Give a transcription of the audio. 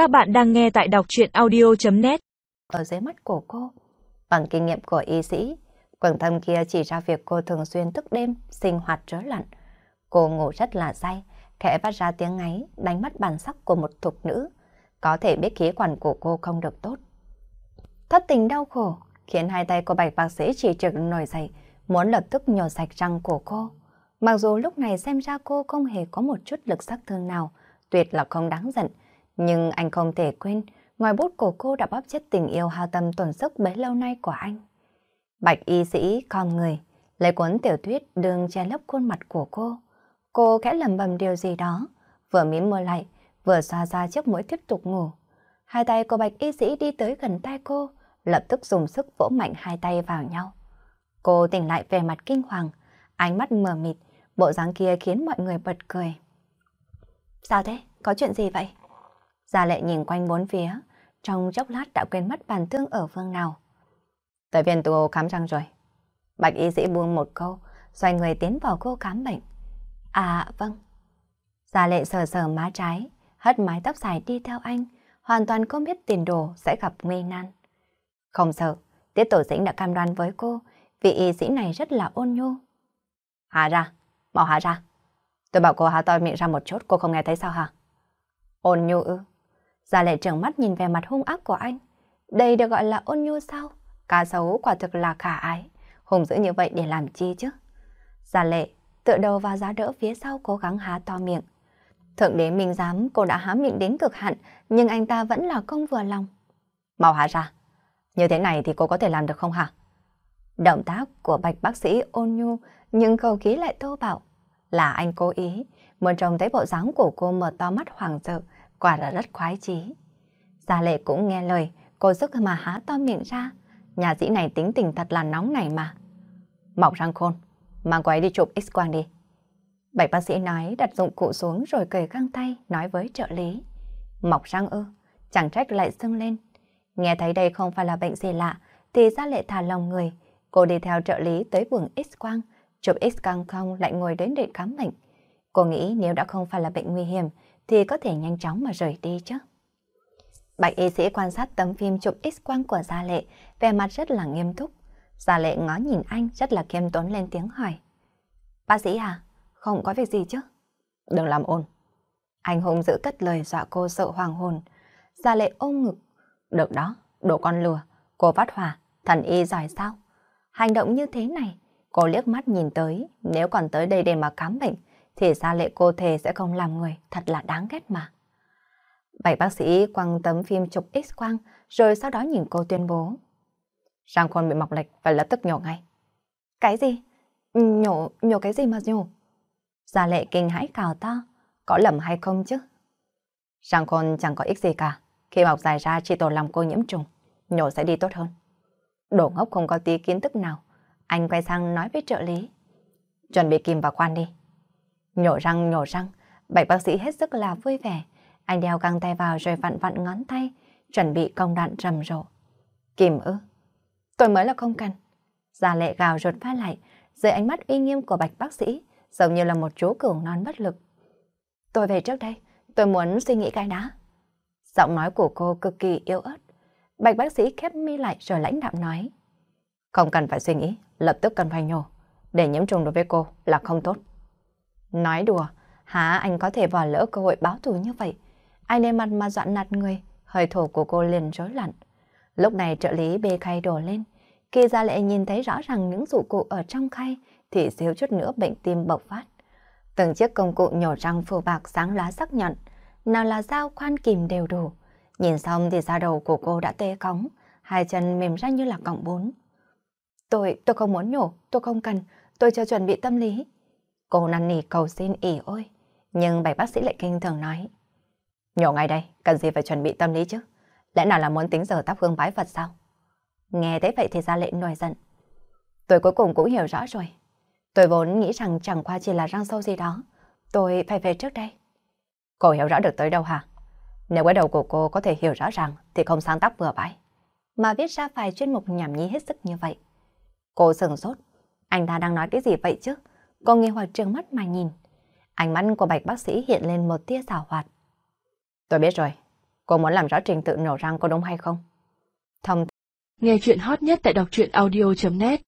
Các bạn đang nghe tại đọc chuyện audio.net Ở dưới mắt của cô, bằng kinh nghiệm của y sĩ, quần thâm kia chỉ ra việc cô thường xuyên thức đêm, sinh hoạt rối loạn. Cô ngủ rất là say, khẽ phát ra tiếng ngáy, đánh mất bản sắc của một thục nữ. Có thể biết khí quản của cô không được tốt. Thất tình đau khổ, khiến hai tay của bạch bác sĩ chỉ trực nổi dậy, muốn lập tức nhổ sạch răng của cô. Mặc dù lúc này xem ra cô không hề có một chút lực sắc thương nào, tuyệt là không đáng giận, nhưng anh không thể quên, ngoài bút của cô đã bóp chết tình yêu hao tâm tổn sức bấy lâu nay của anh. Bạch y sĩ con người, lấy cuốn tiểu thuyết đường che lấp khuôn mặt của cô. Cô khẽ lầm bầm điều gì đó, vừa mím môi lại, vừa xoa ra chiếc mũi tiếp tục ngủ. Hai tay của bạch y sĩ đi tới gần tay cô, lập tức dùng sức vỗ mạnh hai tay vào nhau. Cô tỉnh lại về mặt kinh hoàng, ánh mắt mờ mịt, bộ dáng kia khiến mọi người bật cười. Sao thế? Có chuyện gì vậy? Gia lệ nhìn quanh bốn phía, trong chốc lát đã quên mất bàn thương ở phương nào. Tới viên tù khám răng rồi. Bạch y sĩ buông một câu, xoay người tiến vào cô khám bệnh. À, vâng. Gia lệ sờ sờ má trái, hất mái tóc dài đi theo anh, hoàn toàn không biết tiền đồ sẽ gặp nguy nan. Không sợ, tiết tổ dĩnh đã cam đoan với cô, vị y sĩ này rất là ôn nhu. Hạ ra, mau hạ ra. Tôi bảo cô hạ to miệng ra một chút, cô không nghe thấy sao hả? Ôn nhu ư? Gia lệ trợn mắt nhìn về mặt hung ác của anh. Đây được gọi là ôn nhu sao? Cá xấu quả thực là khả ái. Hùng dữ như vậy để làm chi chứ? Gia lệ tựa đầu vào giá đỡ phía sau cố gắng há to miệng. Thượng đế mình dám cô đã há miệng đến cực hạn nhưng anh ta vẫn là không vừa lòng. Mau há ra. Như thế này thì cô có thể làm được không hả? Động tác của bạch bác sĩ ôn nhu nhưng khẩu khí lại thô bạo. Là anh cố ý, muốn trông thấy bộ dáng của cô mở to mắt hoàng sợ, quả là rất khoái chí. Gia lệ cũng nghe lời, cô sức mà há to miệng ra. Nhà sĩ này tính tình thật là nóng này mà. Mọc răng khôn, mang cô ấy đi chụp x-quang đi. bảy bác sĩ nói đặt dụng cụ xuống rồi cười găng tay nói với trợ lý. Mọc răng ư, chẳng trách lại sưng lên. Nghe thấy đây không phải là bệnh gì lạ, thì gia lệ thả lòng người. Cô đi theo trợ lý tới buồng x-quang, chụp x-quang không lại ngồi đến để khám bệnh. Cô nghĩ nếu đã không phải là bệnh nguy hiểm thì có thể nhanh chóng mà rời đi chứ. Bạch y sĩ quan sát tấm phim chụp x-quang của Gia Lệ, vẻ mặt rất là nghiêm túc. Gia Lệ ngó nhìn anh rất là khiêm tốn lên tiếng hỏi. Bác sĩ à, không có việc gì chứ? Đừng làm ồn. Anh hùng giữ cất lời dọa cô sợ hoàng hồn. Gia Lệ ôm ngực. Được đó, đồ con lừa, cô phát hỏa, thần y giỏi sao? Hành động như thế này, cô liếc mắt nhìn tới, nếu còn tới đây để mà khám bệnh, thì ra Lệ cô thề sẽ không làm người, thật là đáng ghét mà. Bảy bác sĩ quăng tấm phim chụp x-quang, rồi sau đó nhìn cô tuyên bố. sang khôn bị mọc lệch và lập tức nhổ ngay. Cái gì? Nhổ, nhổ cái gì mà nhổ? Gia lệ kinh hãi cào to, có lầm hay không chứ? sang khôn chẳng có ích gì cả, khi mọc dài ra chỉ tổ làm cô nhiễm trùng, nhổ sẽ đi tốt hơn. Đổ ngốc không có tí kiến thức nào, anh quay sang nói với trợ lý. Chuẩn bị kìm vào quan đi. Nhổ răng nhổ răng, bạch bác sĩ hết sức là vui vẻ. Anh đeo găng tay vào rồi vặn vặn ngón tay, chuẩn bị công đoạn rầm rộ. Kìm ư? Tôi mới là không cần. Gia lệ gào rột phát lại, dưới ánh mắt uy nghiêm của bạch bác sĩ, giống như là một chú cửu non bất lực. Tôi về trước đây, tôi muốn suy nghĩ cái đã. Giọng nói của cô cực kỳ yếu ớt. Bạch bác sĩ khép mi lại rồi lãnh đạm nói. Không cần phải suy nghĩ, lập tức cần phải nhổ. Để nhiễm trùng đối với cô là không tốt. Nói đùa, hả anh có thể bỏ lỡ cơ hội báo thù như vậy? Anh lên mặt mà dọn nạt người, hơi thổ của cô liền rối loạn. Lúc này trợ lý bê khay đổ lên. Khi ra lệ nhìn thấy rõ ràng những dụng cụ ở trong khay thì xíu chút nữa bệnh tim bộc phát. Từng chiếc công cụ nhổ răng phù bạc sáng lá sắc nhọn, nào là dao khoan kìm đều đủ. Nhìn xong thì da đầu của cô đã tê cóng, hai chân mềm ra như là cọng bốn Tôi, tôi không muốn nhổ, tôi không cần, tôi cho chuẩn bị tâm lý. Cô năn nỉ cầu xin ỉ ôi. Nhưng bảy bác sĩ lại kinh thường nói. Nhổ ngay đây, cần gì phải chuẩn bị tâm lý chứ? Lẽ nào là muốn tính giờ tóc hương bái Phật sao? Nghe thế vậy thì ra lệ nổi giận. Tôi cuối cùng cũng hiểu rõ rồi. Tôi vốn nghĩ rằng chẳng qua chỉ là răng sâu gì đó. Tôi phải về trước đây. Cô hiểu rõ được tới đâu hả? Nếu cái đầu của cô có thể hiểu rõ ràng thì không sáng tác vừa bãi. Mà viết ra vài chuyên mục nhảm nhí hết sức như vậy. Cô sừng sốt. Anh ta đang nói cái gì vậy chứ? Cô nghi hoặc trừng mắt mà nhìn. Ánh mắt của bạch bác sĩ hiện lên một tia xảo hoạt. Tôi biết rồi. Cô muốn làm rõ trình tự nổ răng có đúng hay không? Thông Nghe chuyện hot nhất tại đọc truyện audio.net